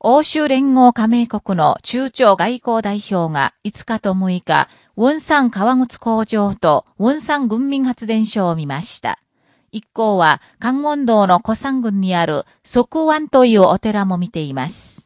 欧州連合加盟国の中朝外交代表が5日と6日、ウンサン川口工場とウンサン軍民発電所を見ました。一行は、関温道の古山郡にある即湾というお寺も見ています。